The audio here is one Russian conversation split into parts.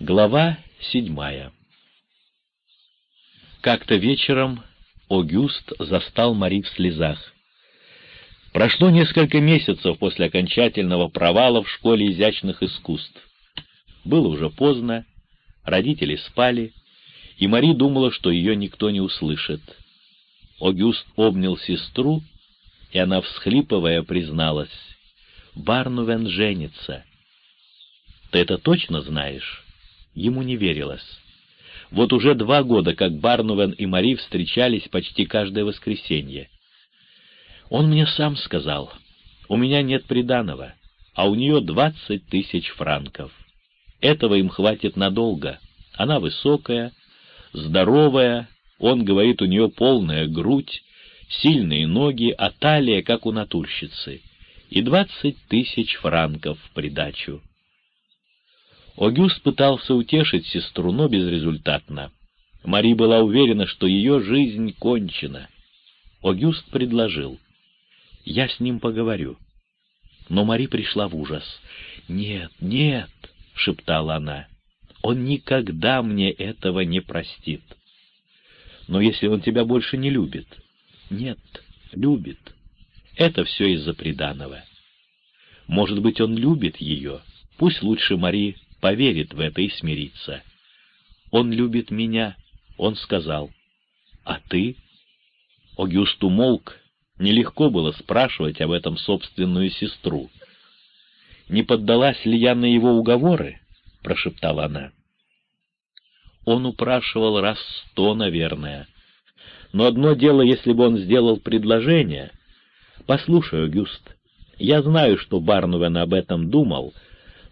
Глава седьмая Как-то вечером Огюст застал Мари в слезах. Прошло несколько месяцев после окончательного провала в школе изящных искусств. Было уже поздно, родители спали, и Мари думала, что ее никто не услышит. Огюст обнял сестру, и она, всхлипывая, призналась, «Барнувен женится». «Ты это точно знаешь?» Ему не верилось. Вот уже два года, как Барнувен и Мари встречались почти каждое воскресенье. Он мне сам сказал, у меня нет приданого, а у нее двадцать тысяч франков. Этого им хватит надолго. Она высокая, здоровая, он говорит, у нее полная грудь, сильные ноги, а талия, как у натурщицы, и двадцать тысяч франков в придачу. Огюст пытался утешить сестру, но безрезультатно. Мари была уверена, что ее жизнь кончена. Огюст предложил. «Я с ним поговорю». Но Мари пришла в ужас. «Нет, нет», — шептала она, — «он никогда мне этого не простит». «Но если он тебя больше не любит?» «Нет, любит. Это все из-за приданого. Может быть, он любит ее. Пусть лучше Мари поверит в это и смирится. «Он любит меня», — он сказал. «А ты?» Огюст умолк, нелегко было спрашивать об этом собственную сестру. «Не поддалась ли я на его уговоры?» — прошептала она. Он упрашивал раз сто, наверное. Но одно дело, если бы он сделал предложение. «Послушай, Огюст, я знаю, что Барнувен об этом думал, —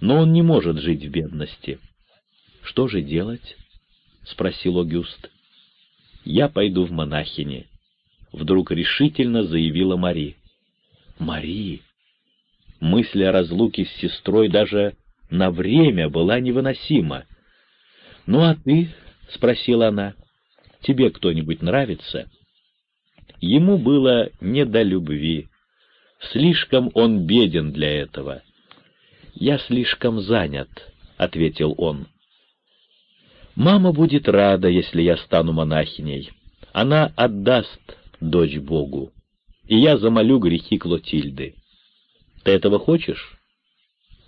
но он не может жить в бедности. — Что же делать? — спросил Огюст. — Я пойду в монахини, — вдруг решительно заявила Мари. — Мари! Мысль о разлуке с сестрой даже на время была невыносима. — Ну а ты? — спросила она. — Тебе кто-нибудь нравится? Ему было не до любви. Слишком он беден для этого. «Я слишком занят», — ответил он. «Мама будет рада, если я стану монахиней. Она отдаст дочь Богу, и я замолю грехи Клотильды. Ты этого хочешь?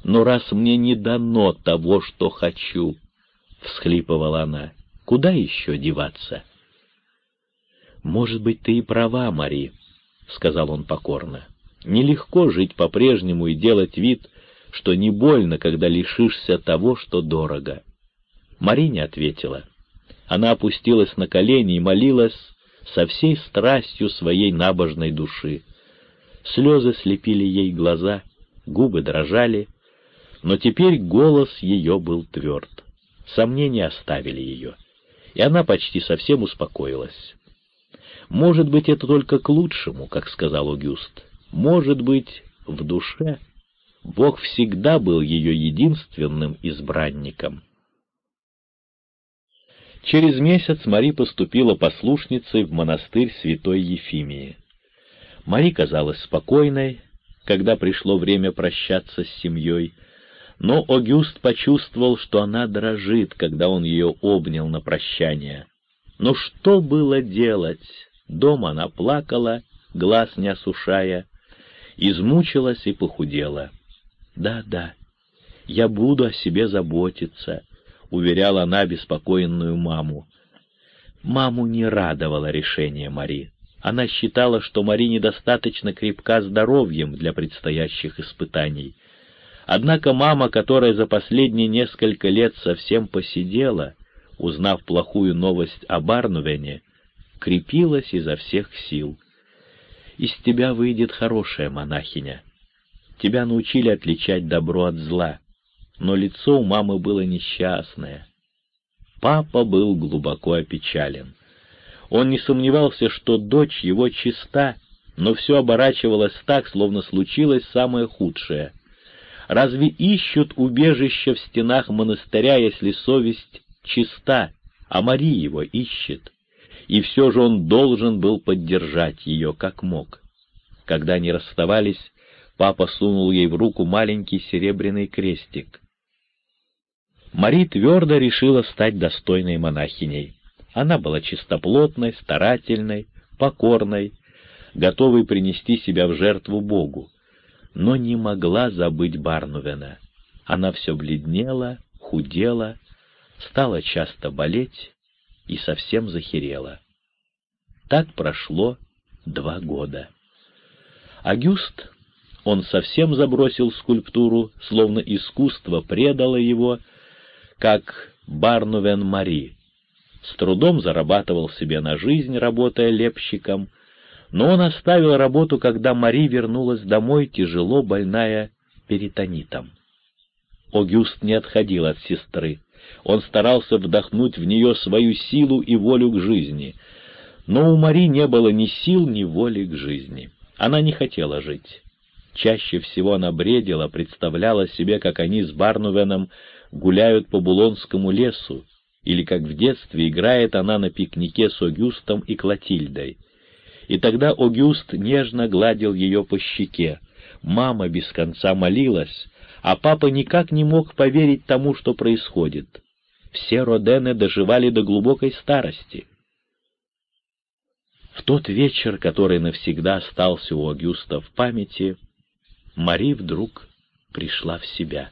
Но раз мне не дано того, что хочу, — всхлипывала она, — куда еще деваться?» «Может быть, ты и права, Мари», — сказал он покорно. «Нелегко жить по-прежнему и делать вид, что не больно, когда лишишься того, что дорого. Марине ответила. Она опустилась на колени и молилась со всей страстью своей набожной души. Слезы слепили ей глаза, губы дрожали, но теперь голос ее был тверд. Сомнения оставили ее, и она почти совсем успокоилась. «Может быть, это только к лучшему», — как сказал Огюст. «Может быть, в душе...» Бог всегда был ее единственным избранником. Через месяц Мари поступила послушницей в монастырь святой Ефимии. Мари казалась спокойной, когда пришло время прощаться с семьей, но Огюст почувствовал, что она дрожит, когда он ее обнял на прощание. Но что было делать? Дома она плакала, глаз не осушая, измучилась и похудела. «Да, да, я буду о себе заботиться», — уверяла она обеспокоенную маму. Маму не радовало решение Мари. Она считала, что Мари недостаточно крепка здоровьем для предстоящих испытаний. Однако мама, которая за последние несколько лет совсем посидела, узнав плохую новость о Барнувене, крепилась изо всех сил. «Из тебя выйдет хорошая монахиня», Тебя научили отличать добро от зла, но лицо у мамы было несчастное. Папа был глубоко опечален. Он не сомневался, что дочь его чиста, но все оборачивалось так, словно случилось самое худшее. Разве ищут убежище в стенах монастыря, если совесть чиста, а Мария его ищет? И все же он должен был поддержать ее, как мог. Когда они расставались, Папа сунул ей в руку маленький серебряный крестик. Мари твердо решила стать достойной монахиней. Она была чистоплотной, старательной, покорной, готовой принести себя в жертву Богу, но не могла забыть Барнувена. Она все бледнела, худела, стала часто болеть и совсем захерела. Так прошло два года. Агюст, он совсем забросил скульптуру, словно искусство предало его, как Барнувен Мари. С трудом зарабатывал себе на жизнь, работая лепщиком, но он оставил работу, когда Мари вернулась домой, тяжело больная перитонитом. Огюст не отходил от сестры. Он старался вдохнуть в нее свою силу и волю к жизни. Но у Мари не было ни сил, ни воли к жизни. Она не хотела жить. Чаще всего она бредила, представляла себе, как они с Барнувеном гуляют по Булонскому лесу, или как в детстве играет она на пикнике с Огюстом и Клотильдой. И тогда Огюст нежно гладил ее по щеке. Мама без конца молилась, а папа никак не мог поверить тому, что происходит. Все Родены доживали до глубокой старости. В тот вечер, который навсегда остался у Огюста в памяти, Мари вдруг пришла в себя.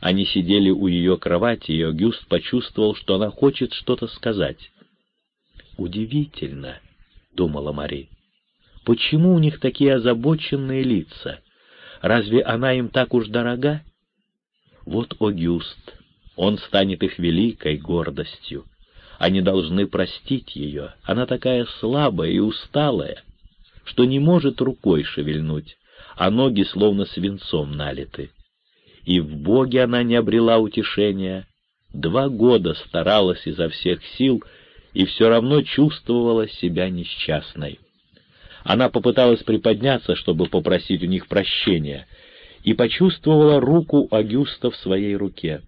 Они сидели у ее кровати, и Огюст почувствовал, что она хочет что-то сказать. «Удивительно», — думала Мари, — «почему у них такие озабоченные лица? Разве она им так уж дорога? Вот Огюст, он станет их великой гордостью. Они должны простить ее, она такая слабая и усталая, что не может рукой шевельнуть, а ноги словно свинцом налиты и в Боге она не обрела утешения. Два года старалась изо всех сил и все равно чувствовала себя несчастной. Она попыталась приподняться, чтобы попросить у них прощения, и почувствовала руку Агюста в своей руке.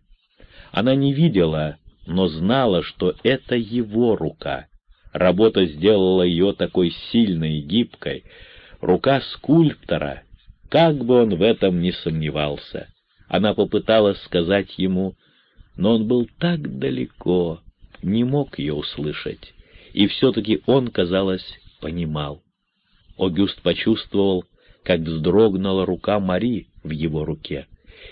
Она не видела, но знала, что это его рука. Работа сделала ее такой сильной и гибкой. Рука скульптора, как бы он в этом не сомневался. Она попыталась сказать ему, но он был так далеко, не мог ее услышать, и все-таки он, казалось, понимал. Огюст почувствовал, как вздрогнула рука Мари в его руке,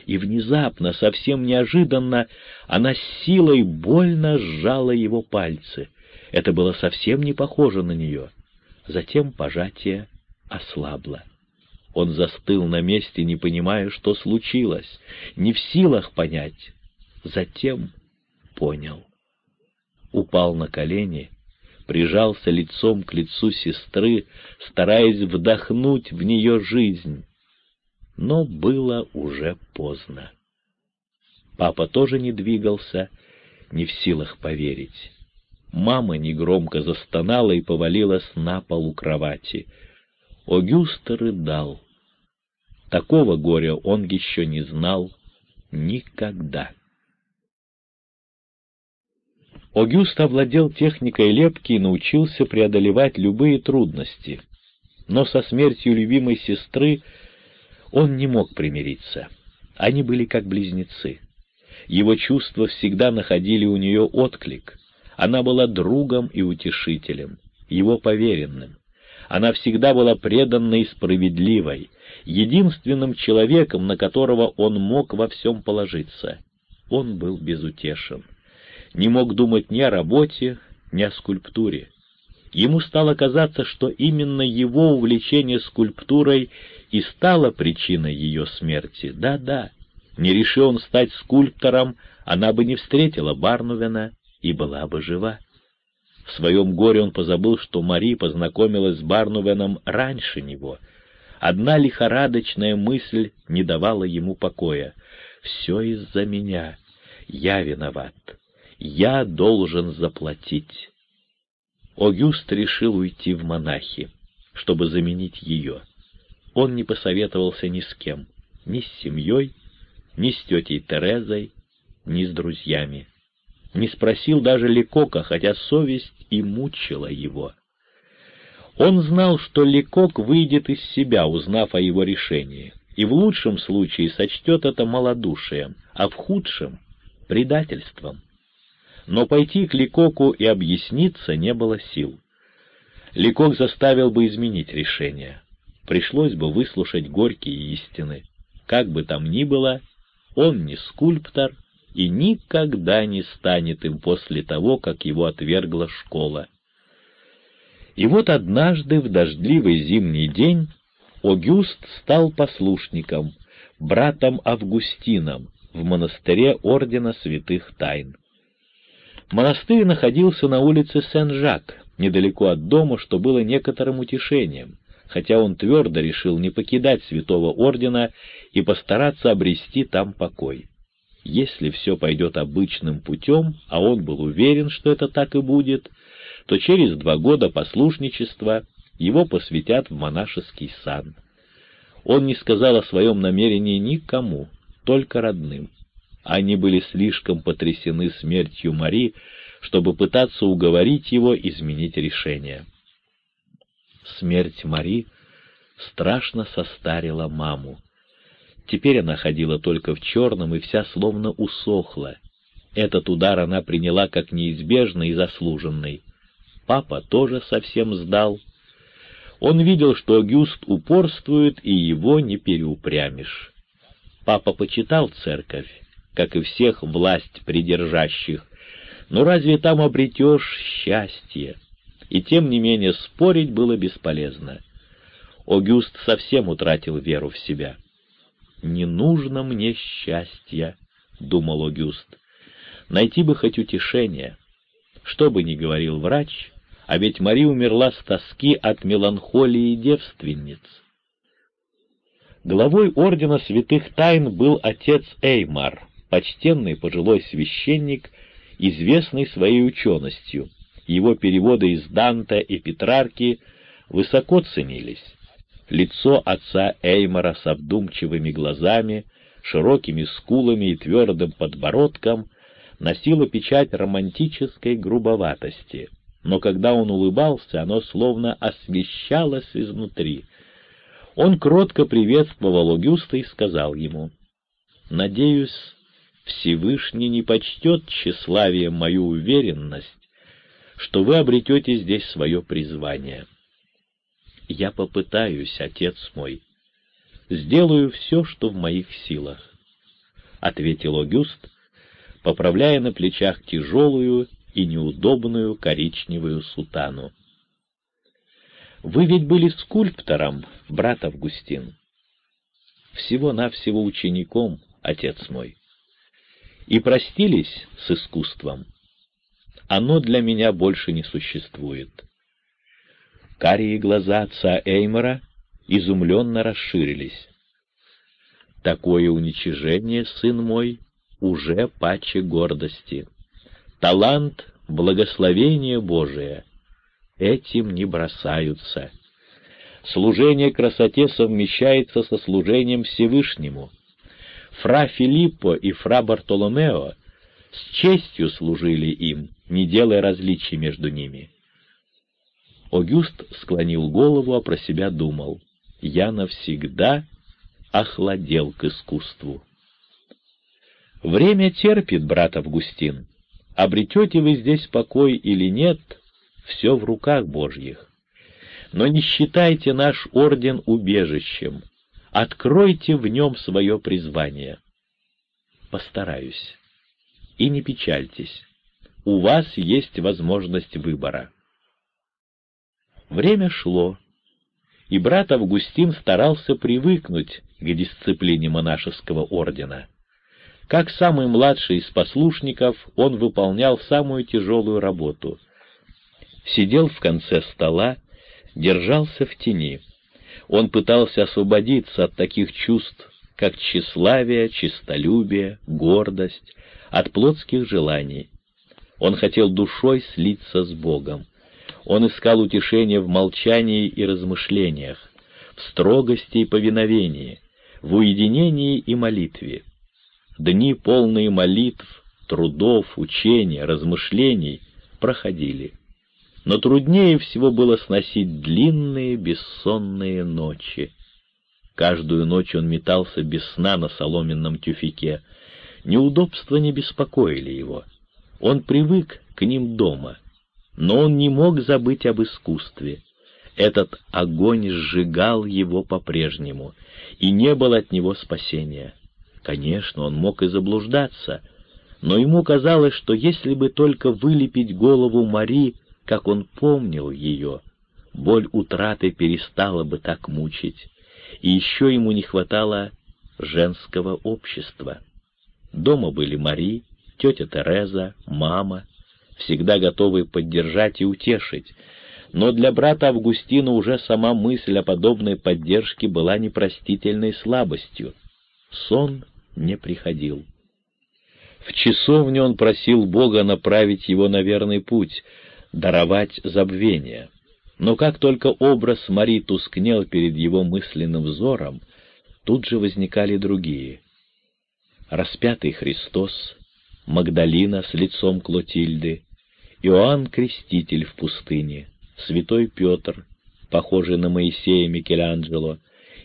и внезапно, совсем неожиданно, она с силой больно сжала его пальцы. Это было совсем не похоже на нее. Затем пожатие ослабло. Он застыл на месте, не понимая, что случилось, не в силах понять. Затем понял. Упал на колени, прижался лицом к лицу сестры, стараясь вдохнуть в нее жизнь. Но было уже поздно. Папа тоже не двигался, не в силах поверить. Мама негромко застонала и повалилась на пол у кровати. Огюст рыдал. Такого горя он еще не знал никогда. Огюст овладел техникой лепки и научился преодолевать любые трудности, но со смертью любимой сестры он не мог примириться. Они были как близнецы. Его чувства всегда находили у нее отклик. Она была другом и утешителем, его поверенным. Она всегда была преданной и справедливой, единственным человеком, на которого он мог во всем положиться. Он был безутешен. Не мог думать ни о работе, ни о скульптуре. Ему стало казаться, что именно его увлечение скульптурой и стало причиной ее смерти. Да-да, не решил он стать скульптором, она бы не встретила Барнувена и была бы жива. В своем горе он позабыл, что Мари познакомилась с Барнувеном раньше него — Одна лихорадочная мысль не давала ему покоя. «Все из-за меня. Я виноват. Я должен заплатить». Огюст решил уйти в монахи, чтобы заменить ее. Он не посоветовался ни с кем, ни с семьей, ни с тетей Терезой, ни с друзьями. Не спросил даже Лекока, хотя совесть и мучила его. Он знал, что Лекок выйдет из себя, узнав о его решении, и в лучшем случае сочтет это малодушием, а в худшем предательством. Но пойти к Ликоку и объясниться не было сил. Ликок заставил бы изменить решение. Пришлось бы выслушать горькие истины. Как бы там ни было, он не скульптор и никогда не станет им после того, как его отвергла школа. И вот однажды в дождливый зимний день Огюст стал послушником, братом Августином в монастыре Ордена Святых Тайн. Монастырь находился на улице Сен-Жак, недалеко от дома, что было некоторым утешением, хотя он твердо решил не покидать святого ордена и постараться обрести там покой. Если все пойдет обычным путем, а он был уверен, что это так и будет, то через два года послушничества его посвятят в монашеский сан. Он не сказал о своем намерении никому, только родным. Они были слишком потрясены смертью Мари, чтобы пытаться уговорить его изменить решение. Смерть Мари страшно состарила маму. Теперь она ходила только в черном и вся словно усохла. Этот удар она приняла как неизбежный и заслуженный. Папа тоже совсем сдал. Он видел, что Агюст упорствует, и его не переупрямишь. Папа почитал церковь, как и всех власть придержащих, но разве там обретешь счастье? И тем не менее спорить было бесполезно. Огюст совсем утратил веру в себя. «Не нужно мне счастья», — думал Огюст. «Найти бы хоть утешение». Что бы ни говорил врач, а ведь Мари умерла с тоски от меланхолии девственниц. Главой Ордена Святых Тайн был отец Эймар, почтенный пожилой священник, известный своей ученостью. Его переводы из Данта и Петрарки высоко ценились. Лицо отца Эймара с обдумчивыми глазами, широкими скулами и твердым подбородком носило печать романтической грубоватости, но когда он улыбался, оно словно освещалось изнутри. Он кротко приветствовал Огюста и сказал ему, «Надеюсь, Всевышний не почтет тщеславием мою уверенность, что вы обретете здесь свое призвание. Я попытаюсь, отец мой, сделаю все, что в моих силах, — ответил Огюст, поправляя на плечах тяжелую и неудобную коричневую сутану. «Вы ведь были скульптором, брат Августин?» «Всего-навсего учеником, отец мой» и простились с искусством. Оно для меня больше не существует. Карие глаза отца Эймора изумленно расширились. Такое уничижение, сын мой, уже паче гордости. Талант — благословение Божие. Этим не бросаются. Служение красоте совмещается со служением Всевышнему — Фра Филиппо и фра Бартоломео с честью служили им, не делая различий между ними. Огюст склонил голову, а про себя думал, «Я навсегда охладел к искусству». Время терпит, брат Августин. Обретете вы здесь покой или нет, все в руках Божьих. Но не считайте наш орден убежищем, Откройте в нем свое призвание. Постараюсь. И не печальтесь. У вас есть возможность выбора. Время шло, и брат Августин старался привыкнуть к дисциплине монашеского ордена. Как самый младший из послушников, он выполнял самую тяжелую работу. Сидел в конце стола, держался в тени — он пытался освободиться от таких чувств, как тщеславие, честолюбие, гордость, от плотских желаний. Он хотел душой слиться с Богом. Он искал утешения в молчании и размышлениях, в строгости и повиновении, в уединении и молитве. Дни, полные молитв, трудов, учения, размышлений, проходили но труднее всего было сносить длинные бессонные ночи. Каждую ночь он метался без сна на соломенном тюфике. Неудобства не беспокоили его. Он привык к ним дома, но он не мог забыть об искусстве. Этот огонь сжигал его по-прежнему, и не было от него спасения. Конечно, он мог и заблуждаться, но ему казалось, что если бы только вылепить голову Мари, как он помнил ее, боль утраты перестала бы так мучить, и еще ему не хватало женского общества. Дома были Мари, тетя Тереза, мама, всегда готовые поддержать и утешить, но для брата Августина уже сама мысль о подобной поддержке была непростительной слабостью. Сон не приходил. В часовне он просил Бога направить его на верный путь, даровать забвение. Но как только образ Мари тускнел перед его мысленным взором, тут же возникали другие. Распятый Христос, Магдалина с лицом Клотильды, Иоанн Креститель в пустыне — святой Петр, похожий на Моисея Микеланджело,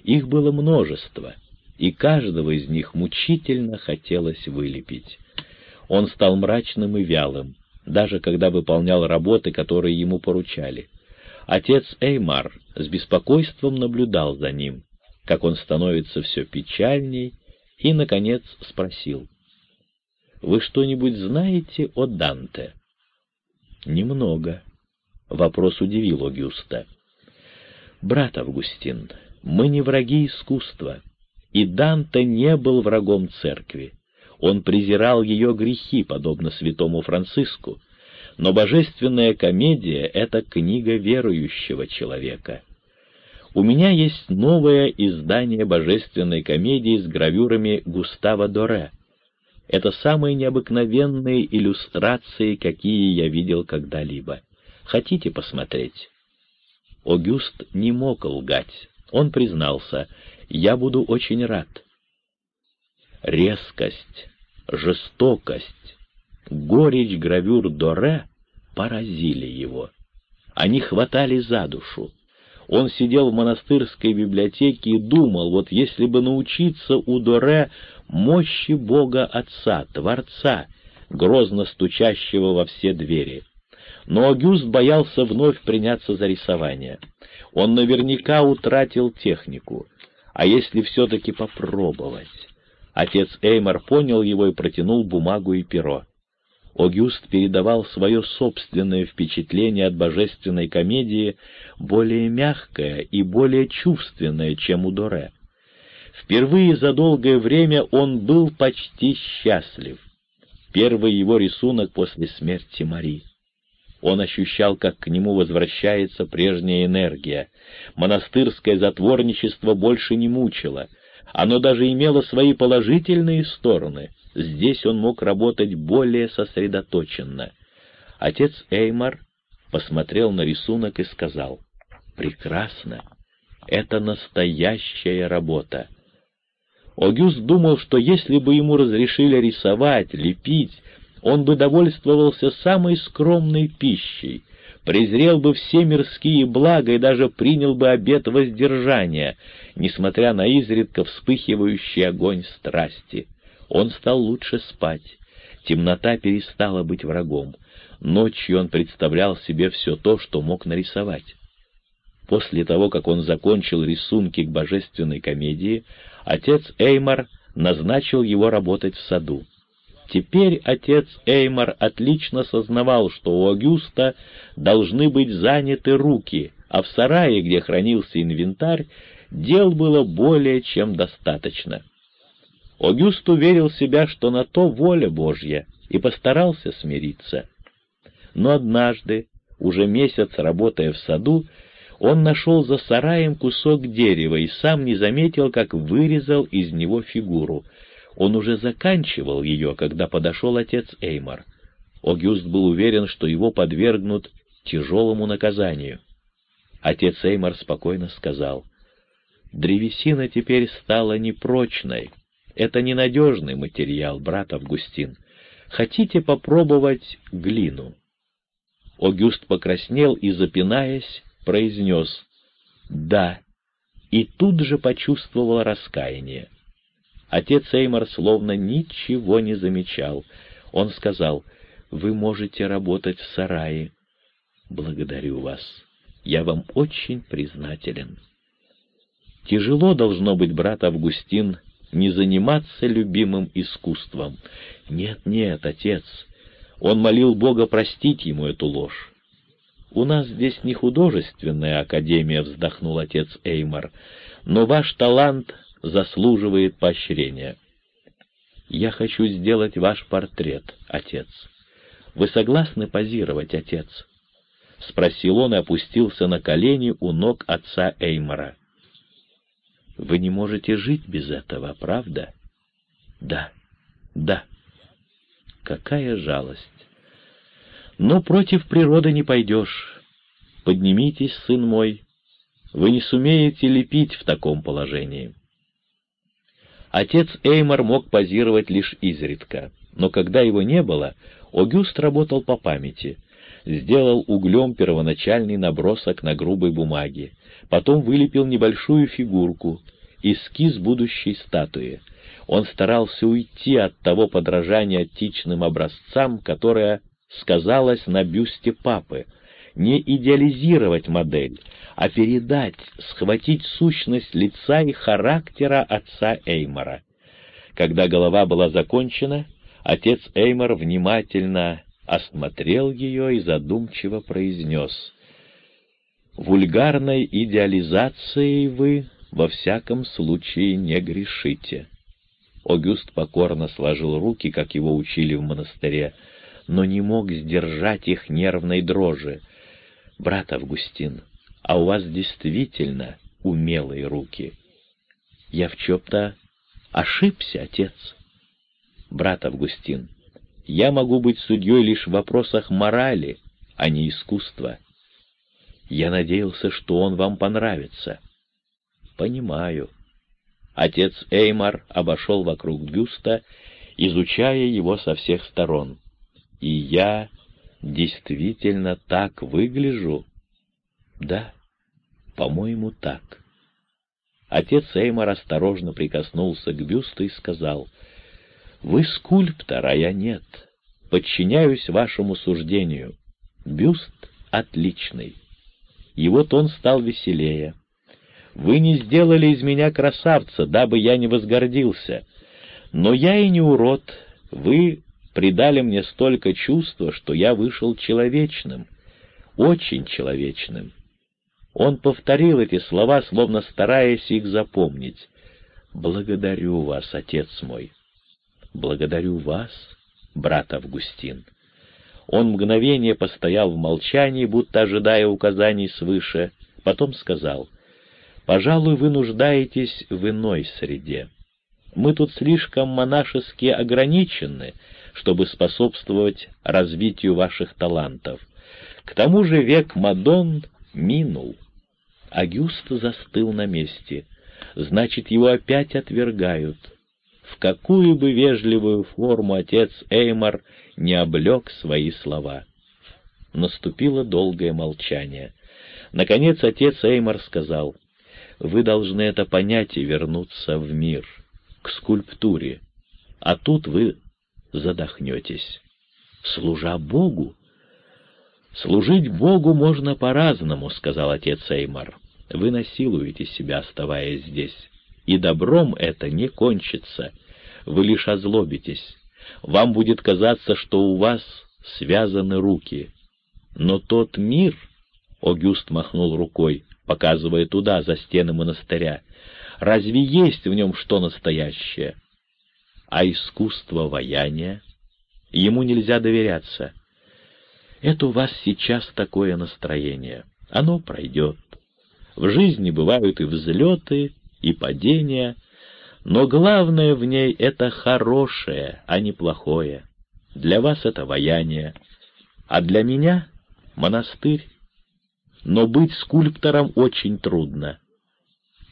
их было множество, и каждого из них мучительно хотелось вылепить. Он стал мрачным и вялым, даже когда выполнял работы, которые ему поручали. Отец Эймар с беспокойством наблюдал за ним, как он становится все печальней, и, наконец, спросил, «Вы что-нибудь знаете о Данте?» «Немного», Вопрос удивил Огюста. «Брат Августин, мы не враги искусства, и Данте не был врагом церкви. Он презирал ее грехи, подобно святому Франциску, но божественная комедия — это книга верующего человека. У меня есть новое издание божественной комедии с гравюрами Густава Доре. Это самые необыкновенные иллюстрации, какие я видел когда-либо. Хотите посмотреть?» Огюст не мог лгать. Он признался, «Я буду очень рад». Резкость, жестокость, горечь гравюр Доре поразили его. Они хватали за душу. Он сидел в монастырской библиотеке и думал, вот если бы научиться у Доре мощи Бога Отца, Творца, грозно стучащего во все двери. Но Огюст боялся вновь приняться за рисование. Он наверняка утратил технику. А если все-таки попробовать? Отец Эймар понял его и протянул бумагу и перо. Огюст передавал свое собственное впечатление от божественной комедии, более мягкое и более чувственное, чем у Доре. Впервые за долгое время он был почти счастлив. Первый его рисунок после смерти Мари. Он ощущал, как к нему возвращается прежняя энергия. Монастырское затворничество больше не мучило. Оно даже имело свои положительные стороны. Здесь он мог работать более сосредоточенно. Отец Эймар посмотрел на рисунок и сказал, «Прекрасно! Это настоящая работа!» Огюст думал, что если бы ему разрешили рисовать, лепить, он бы довольствовался самой скромной пищей, презрел бы все мирские блага и даже принял бы обет воздержания, несмотря на изредка вспыхивающий огонь страсти. Он стал лучше спать. Темнота перестала быть врагом. Ночью он представлял себе все то, что мог нарисовать. После того, как он закончил рисунки к божественной комедии, отец Эймар назначил его работать в саду. Теперь отец Эймар отлично сознавал, что у Агюста должны быть заняты руки, а в сарае, где хранился инвентарь, дел было более чем достаточно. Огюст уверил себя, что на то воля Божья, и постарался смириться. Но однажды, уже месяц работая в саду, он нашел за сараем кусок дерева и сам не заметил, как вырезал из него фигуру — он уже заканчивал ее, когда подошел отец Эймар. Огюст был уверен, что его подвергнут тяжелому наказанию. Отец Эймар спокойно сказал, «Древесина теперь стала непрочной. Это ненадежный материал, брат Августин. Хотите попробовать глину?» Огюст покраснел и, запинаясь, произнес «Да», и тут же почувствовал раскаяние. Отец Эймор словно ничего не замечал. Он сказал, «Вы можете работать в сарае». «Благодарю вас. Я вам очень признателен». Тяжело должно быть, брат Августин, не заниматься любимым искусством. Нет, нет, отец. Он молил Бога простить ему эту ложь. «У нас здесь не художественная академия», — вздохнул отец Эймор, «но ваш талант заслуживает поощрения. Я хочу сделать ваш портрет, отец. Вы согласны позировать, отец?» — спросил он и опустился на колени у ног отца Эймора. Вы не можете жить без этого, правда? Да, да. Какая жалость. Но против природы не пойдешь. Поднимитесь, сын мой. Вы не сумеете лепить в таком положении. Отец Эймор мог позировать лишь изредка, но когда его не было, Огюст работал по памяти, сделал углем первоначальный набросок на грубой бумаге, потом вылепил небольшую фигурку, эскиз будущей статуи. Он старался уйти от того подражания античным образцам, которое сказалось на бюсте папы, не идеализировать модель, а передать, схватить сущность лица и характера отца Эймора. Когда голова была закончена, отец Эймор внимательно осмотрел ее и задумчиво произнес «Вульгарной идеализацией вы во всяком случае не грешите». Огюст покорно сложил руки, как его учили в монастыре, но не мог сдержать их нервной дрожи. «Брат Августин, а у вас действительно умелые руки». «Я в чем-то ошибся, отец». «Брат Августин, я могу быть судьей лишь в вопросах морали, а не искусства. Я надеялся, что он вам понравится». «Понимаю». Отец Эймар обошел вокруг бюста, изучая его со всех сторон. «И я действительно так выгляжу?» «Да, по-моему, так». Отец Эймар осторожно прикоснулся к бюсту и сказал, «Вы скульптор, а я нет. Подчиняюсь вашему суждению. Бюст отличный». И вот он стал веселее. Вы не сделали из меня красавца, дабы я не возгордился. Но я и не урод. Вы придали мне столько чувства, что я вышел человечным, очень человечным. Он повторил эти слова, словно стараясь их запомнить. «Благодарю вас, отец мой». «Благодарю вас, брат Августин». Он мгновение постоял в молчании, будто ожидая указаний свыше, потом сказал — Пожалуй, вы нуждаетесь в иной среде. Мы тут слишком монашески ограничены, чтобы способствовать развитию ваших талантов. К тому же век Мадон минул. Агюст застыл на месте. Значит, его опять отвергают. В какую бы вежливую форму отец Эймар не облег свои слова. Наступило долгое молчание. Наконец отец Эймар сказал — вы должны это понять и вернуться в мир, к скульптуре. А тут вы задохнетесь. Служа Богу? Служить Богу можно по-разному, — сказал отец Эймар. Вы насилуете себя, оставаясь здесь. И добром это не кончится. Вы лишь озлобитесь. Вам будет казаться, что у вас связаны руки. Но тот мир, — Огюст махнул рукой, показывая туда, за стены монастыря. Разве есть в нем что настоящее? А искусство ваяния? Ему нельзя доверяться. Это у вас сейчас такое настроение. Оно пройдет. В жизни бывают и взлеты, и падения, но главное в ней — это хорошее, а не плохое. Для вас это ваяние, а для меня — монастырь но быть скульптором очень трудно.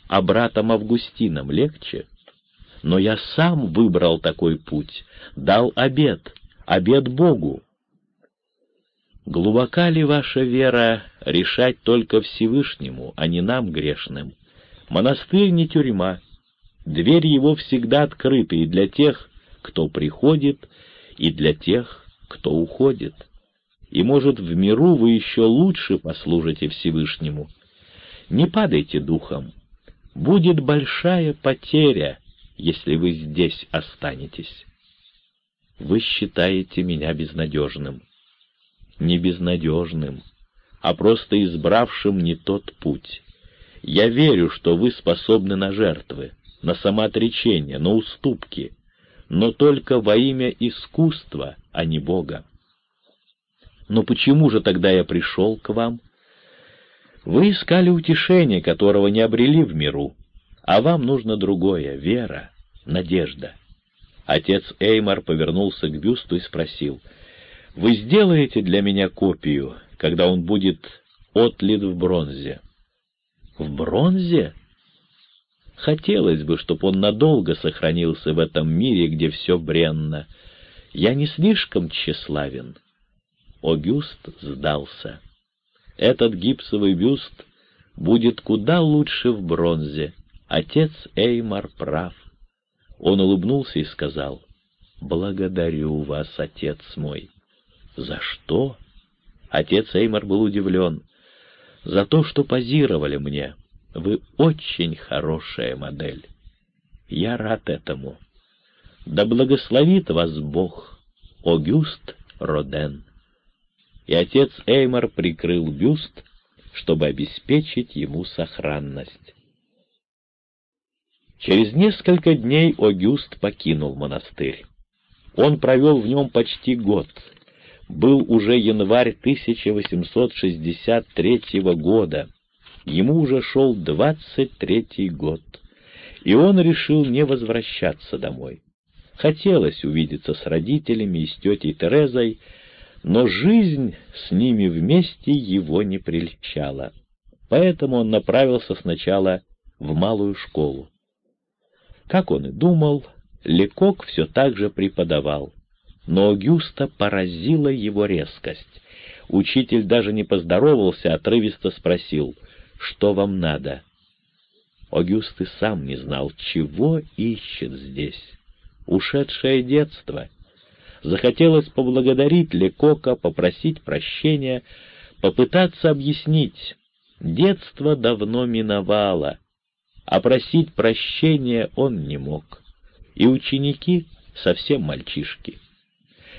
А братом Августином легче. Но я сам выбрал такой путь, дал обет, обет Богу. Глубока ли ваша вера, решать только Всевышнему, а не нам, грешным? Монастырь не тюрьма. Дверь его всегда открыта и для тех, кто приходит, и для тех, кто уходит. И, может, в миру вы еще лучше послужите Всевышнему. Не падайте духом. Будет большая потеря, если вы здесь останетесь. Вы считаете меня безнадежным. Не безнадежным, а просто избравшим не тот путь. Я верю, что вы способны на жертвы, на самоотречение, на уступки, но только во имя искусства, а не Бога. Но почему же тогда я пришел к вам? Вы искали утешение, которого не обрели в миру, а вам нужно другое — вера, надежда. Отец Эймар повернулся к бюсту и спросил, «Вы сделаете для меня копию, когда он будет отлит в бронзе?» «В бронзе?» Хотелось бы, чтобы он надолго сохранился в этом мире, где все бренно. Я не слишком тщеславен. Огюст сдался. Этот гипсовый бюст будет куда лучше в бронзе. Отец Эймар прав. Он улыбнулся и сказал, «Благодарю вас, отец мой». «За что?» Отец Эймар был удивлен. «За то, что позировали мне. Вы очень хорошая модель. Я рад этому. Да благословит вас Бог, Огюст Роден». И отец Эймар прикрыл бюст, чтобы обеспечить ему сохранность. Через несколько дней Огюст покинул монастырь. Он провел в нем почти год. Был уже январь 1863 года. Ему уже шел 23 год. И он решил не возвращаться домой. Хотелось увидеться с родителями и с тетей Терезой, но жизнь с ними вместе его не прельщала. Поэтому он направился сначала в малую школу. Как он и думал, Лекок все так же преподавал, но Огюста поразила его резкость. Учитель даже не поздоровался, отрывисто спросил, «Что вам надо?» Огюст и сам не знал, чего ищет здесь. Ушедшее детство. Захотелось поблагодарить Лекока, попросить прощения, попытаться объяснить. Детство давно миновало, а просить прощения он не мог. И ученики совсем мальчишки.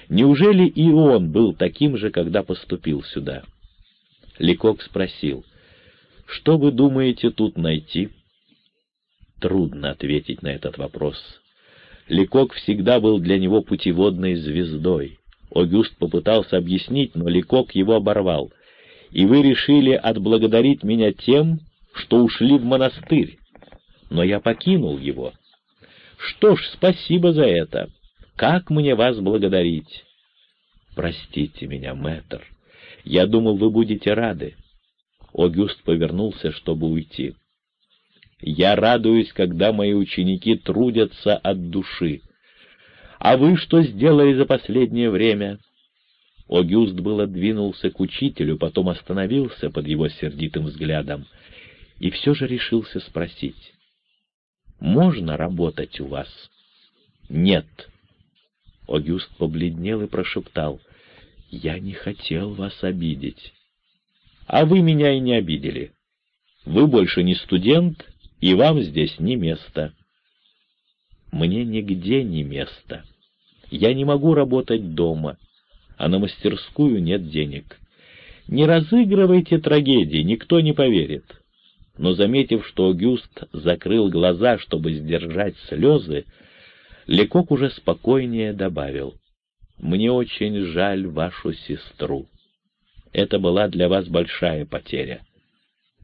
Неужели и он был таким же, когда поступил сюда? Ликок спросил, «Что вы думаете тут найти?» Трудно ответить на этот вопрос. Ликок всегда был для него путеводной звездой. Огюст попытался объяснить, но Ликок его оборвал. «И вы решили отблагодарить меня тем, что ушли в монастырь но я покинул его. Что ж, спасибо за это. Как мне вас благодарить? Простите меня, мэтр. Я думал, вы будете рады. Огюст повернулся, чтобы уйти. Я радуюсь, когда мои ученики трудятся от души. А вы что сделали за последнее время? Огюст было двинулся к учителю, потом остановился под его сердитым взглядом и все же решился спросить можно работать у вас?» «Нет». Огюст побледнел и прошептал, «Я не хотел вас обидеть». «А вы меня и не обидели. Вы больше не студент, и вам здесь не место». «Мне нигде не место. Я не могу работать дома, а на мастерскую нет денег. Не разыгрывайте трагедии, никто не поверит но, заметив, что Огюст закрыл глаза, чтобы сдержать слезы, Лекок уже спокойнее добавил, «Мне очень жаль вашу сестру. Это была для вас большая потеря».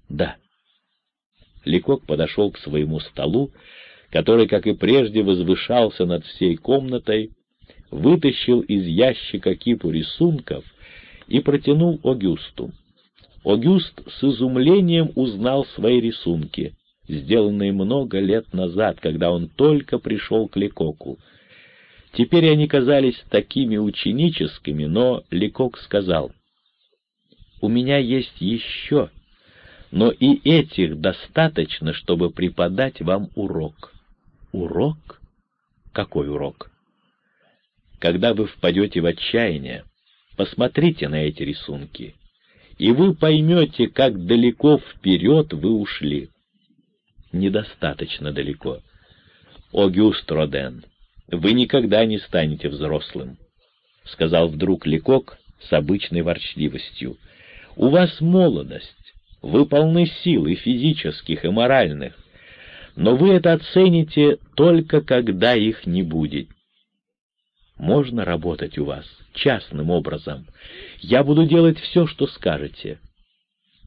«Да». Лекок подошел к своему столу, который, как и прежде, возвышался над всей комнатой, вытащил из ящика кипу рисунков и протянул Огюсту. Огюст с изумлением узнал свои рисунки, сделанные много лет назад, когда он только пришел к Лекоку. Теперь они казались такими ученическими, но Лекок сказал, «У меня есть еще, но и этих достаточно, чтобы преподать вам урок. Урок? Какой урок? Когда вы впадете в отчаяние, посмотрите на эти рисунки, и вы поймете, как далеко вперед вы ушли. Недостаточно далеко. Огюст Роден, вы никогда не станете взрослым, — сказал вдруг Лекок с обычной ворчливостью. У вас молодость, вы полны сил и физических, и моральных, но вы это оцените только когда их не будет. Можно работать у вас частным образом. Я буду делать все, что скажете.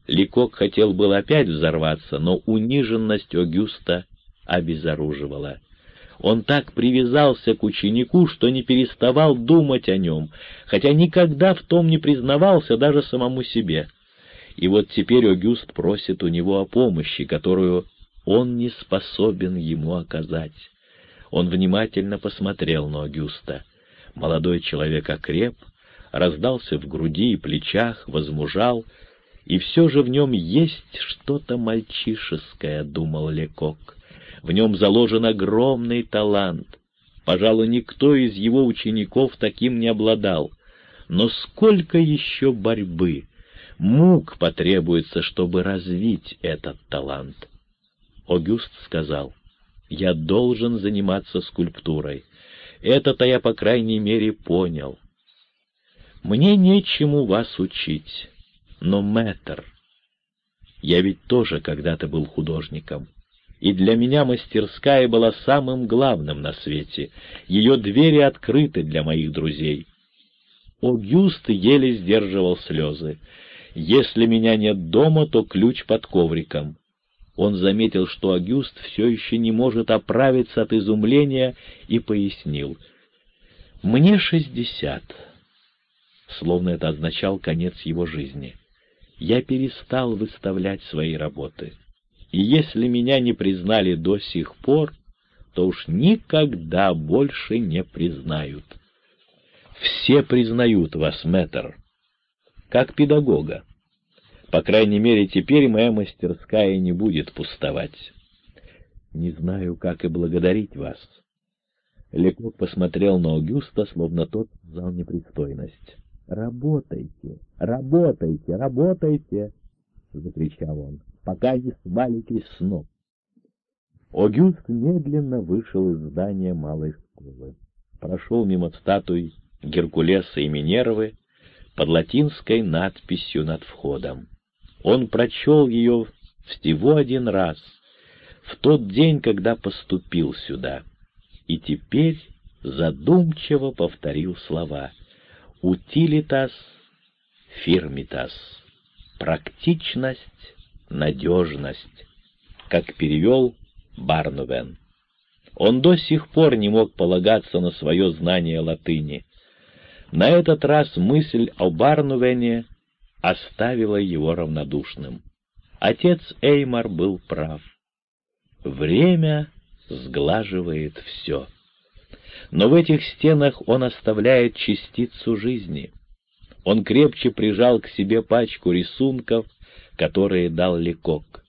Ликок хотел был опять взорваться, но униженность Огюста обезоруживала. Он так привязался к ученику, что не переставал думать о нем, хотя никогда в том не признавался даже самому себе. И вот теперь Огюст просит у него о помощи, которую он не способен ему оказать. Он внимательно посмотрел на Огюста. Молодой человек окреп, раздался в груди и плечах, возмужал, и все же в нем есть что-то мальчишеское, — думал Лекок. В нем заложен огромный талант. Пожалуй, никто из его учеников таким не обладал. Но сколько еще борьбы, мук потребуется, чтобы развить этот талант? Огюст сказал, «Я должен заниматься скульптурой. Это-то я, по крайней мере, понял. Мне нечему вас учить, но мэтр. Я ведь тоже когда-то был художником, и для меня мастерская была самым главным на свете. Ее двери открыты для моих друзей. Огюст еле сдерживал слезы. «Если меня нет дома, то ключ под ковриком». Он заметил, что Агюст все еще не может оправиться от изумления, и пояснил. «Мне шестьдесят». Словно это означал конец его жизни. Я перестал выставлять свои работы. И если меня не признали до сих пор, то уж никогда больше не признают. Все признают вас, мэтр, как педагога. По крайней мере, теперь моя мастерская не будет пустовать. Не знаю, как и благодарить вас. Лекок посмотрел на Аугюста, словно тот сказал непристойность. «Работайте, работайте, работайте!» — закричал он, — «пока не свалитесь с ног». Огюст медленно вышел из здания малой школы, прошел мимо статуй Геркулеса и Минервы под латинской надписью над входом. Он прочел ее всего один раз, в тот день, когда поступил сюда, и теперь задумчиво повторил слова «утилитас фирмитас» — практичность, надежность, как перевел Барнувен. Он до сих пор не мог полагаться на свое знание латыни. На этот раз мысль о Барнувене оставила его равнодушным. Отец Эймар был прав. Время сглаживает все. Но в этих стенах он оставляет частицу жизни. Он крепче прижал к себе пачку рисунков, которые дал Лекок.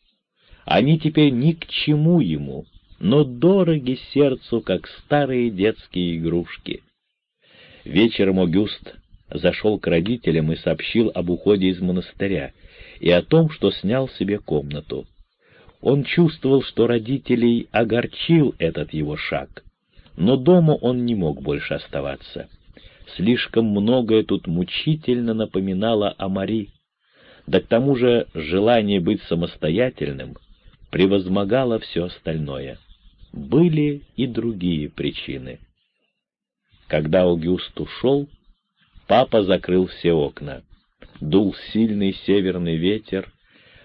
Они теперь ни к чему ему, но дороги сердцу, как старые детские игрушки. Вечером Огюст зашел к родителям и сообщил об уходе из монастыря и о том, что снял себе комнату. Он чувствовал, что родителей огорчил этот его шаг, но дома он не мог больше оставаться. Слишком многое тут мучительно напоминало о Мари, да к тому же желание быть самостоятельным превозмогало все остальное. Были и другие причины. Когда Аугюст ушел, Папа закрыл все окна. Дул сильный северный ветер,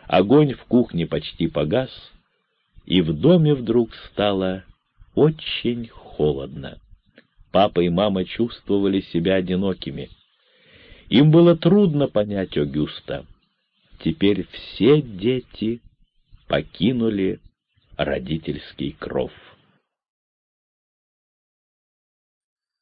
огонь в кухне почти погас, и в доме вдруг стало очень холодно. Папа и мама чувствовали себя одинокими. Им было трудно понять Огюста. Теперь все дети покинули родительский кров.